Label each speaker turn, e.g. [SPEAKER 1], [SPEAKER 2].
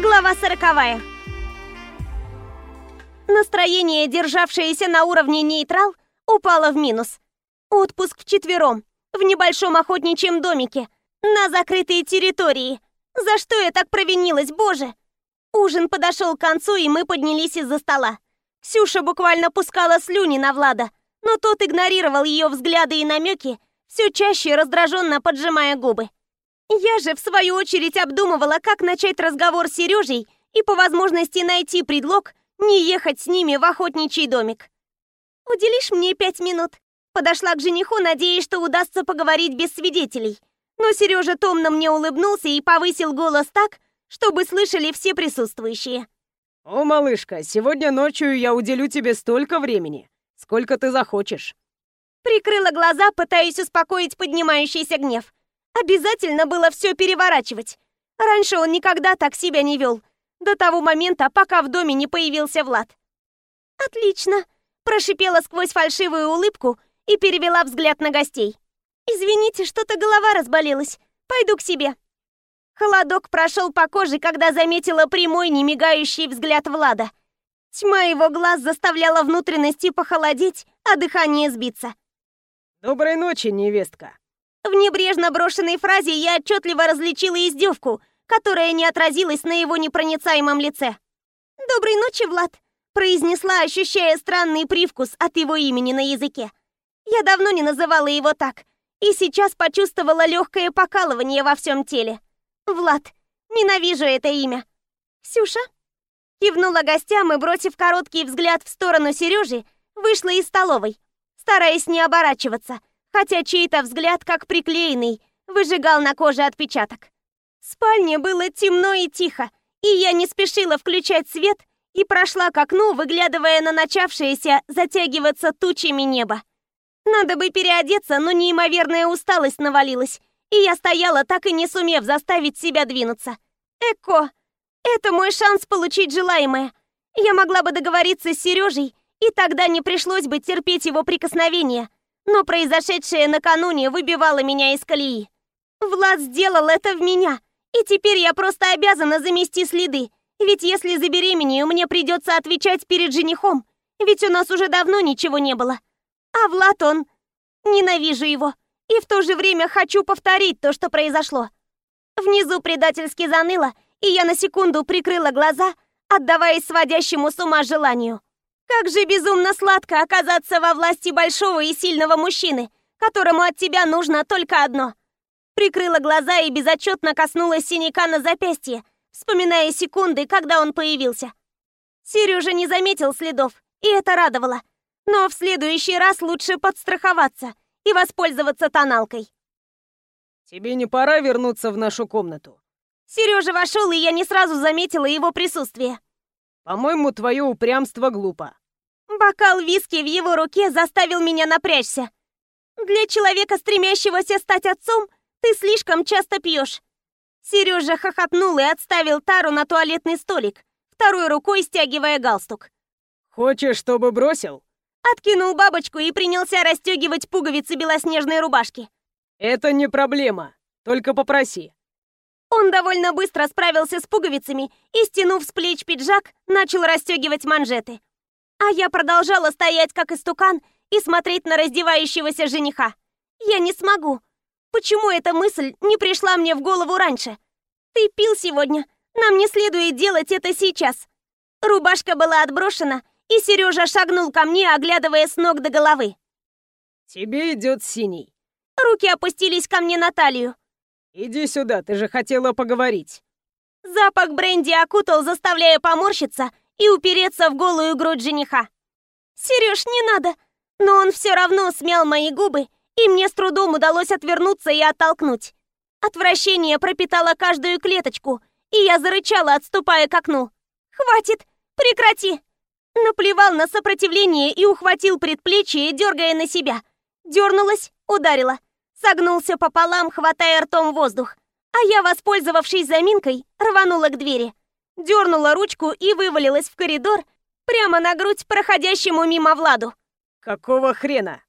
[SPEAKER 1] Глава сороковая. Настроение, державшееся на уровне нейтрал, упало в минус. Отпуск вчетвером, в небольшом охотничьем домике, на закрытой территории. За что я так провинилась, боже? Ужин подошел к концу, и мы поднялись из-за стола. Ксюша буквально пускала слюни на Влада, но тот игнорировал ее взгляды и намеки, все чаще раздраженно поджимая губы. Я же, в свою очередь, обдумывала, как начать разговор с Сережей и по возможности найти предлог не ехать с ними в охотничий домик. «Уделишь мне пять минут?» Подошла к жениху, надеясь, что удастся поговорить без свидетелей. Но Сережа томно мне улыбнулся и повысил голос так, чтобы слышали все присутствующие.
[SPEAKER 2] «О, малышка, сегодня ночью я уделю тебе столько времени, сколько ты захочешь».
[SPEAKER 1] Прикрыла глаза, пытаясь успокоить поднимающийся гнев. Обязательно было все переворачивать. Раньше он никогда так себя не вел. До того момента, пока в доме не появился Влад. «Отлично!» – прошипела сквозь фальшивую улыбку и перевела взгляд на гостей. «Извините, что-то голова разболелась. Пойду к себе». Холодок прошел по коже, когда заметила прямой, немигающий взгляд Влада. Тьма его глаз заставляла внутренности похолодеть, а дыхание сбиться.
[SPEAKER 2] «Доброй ночи, невестка!»
[SPEAKER 1] В небрежно брошенной фразе я отчетливо различила издевку, которая не отразилась на его непроницаемом лице. «Доброй ночи, Влад», — произнесла, ощущая странный привкус от его имени на языке. Я давно не называла его так, и сейчас почувствовала легкое покалывание во всем теле. «Влад, ненавижу это имя». «Ксюша?» Кивнула гостям и, бросив короткий взгляд в сторону Сережи, вышла из столовой, стараясь не оборачиваться, хотя чей-то взгляд, как приклеенный, выжигал на коже отпечаток. В спальне было темно и тихо, и я не спешила включать свет и прошла к окну, выглядывая на начавшееся затягиваться тучами небо. Надо бы переодеться, но неимоверная усталость навалилась, и я стояла, так и не сумев заставить себя двинуться. Эко, это мой шанс получить желаемое. Я могла бы договориться с Сережей, и тогда не пришлось бы терпеть его прикосновения но произошедшее накануне выбивало меня из колеи. Влад сделал это в меня, и теперь я просто обязана замести следы, ведь если забеременею, мне придется отвечать перед женихом, ведь у нас уже давно ничего не было. А Влад он... Ненавижу его, и в то же время хочу повторить то, что произошло. Внизу предательски заныло, и я на секунду прикрыла глаза, отдаваясь сводящему с ума желанию. Как же безумно сладко оказаться во власти большого и сильного мужчины, которому от тебя нужно только одно. Прикрыла глаза и безотчетно коснулась синяка на запястье, вспоминая секунды, когда он появился. Сережа не заметил следов, и это радовало. Но в следующий раз лучше подстраховаться и воспользоваться тоналкой.
[SPEAKER 2] Тебе не пора вернуться в нашу комнату?
[SPEAKER 1] Сережа вошел, и я не сразу заметила его присутствие.
[SPEAKER 2] По-моему, твое упрямство глупо.
[SPEAKER 1] Бокал виски в его руке заставил меня напрячься. Для человека, стремящегося стать отцом, ты слишком часто пьешь. Сережа хохотнул и отставил тару на туалетный столик, второй рукой стягивая галстук.
[SPEAKER 2] Хочешь, чтобы бросил?
[SPEAKER 1] Откинул бабочку и принялся расстегивать пуговицы белоснежной рубашки.
[SPEAKER 2] Это не проблема, только попроси.
[SPEAKER 1] Он довольно быстро справился с пуговицами и, стянув с плеч пиджак, начал расстегивать манжеты. А я продолжала стоять как истукан и смотреть на раздевающегося жениха. Я не смогу. Почему эта мысль не пришла мне в голову раньше? Ты пил сегодня. Нам не следует делать это сейчас. Рубашка была отброшена, и Сережа шагнул ко мне, оглядывая с ног до головы.
[SPEAKER 2] Тебе идет синий.
[SPEAKER 1] Руки опустились ко мне на талию.
[SPEAKER 2] Иди сюда, ты же хотела поговорить.
[SPEAKER 1] Запах бренди окутал, заставляя поморщиться и упереться в голую грудь жениха. Сереж, не надо! Но он все равно смял мои губы, и мне с трудом удалось отвернуться и оттолкнуть. Отвращение пропитало каждую клеточку, и я зарычала, отступая к окну. «Хватит! Прекрати!» Наплевал на сопротивление и ухватил предплечье, дергая на себя. Дернулась, ударила согнулся пополам, хватая ртом воздух. А я, воспользовавшись заминкой, рванула к двери. Дернула ручку и вывалилась в коридор, прямо на грудь проходящему мимо Владу.
[SPEAKER 2] «Какого хрена?»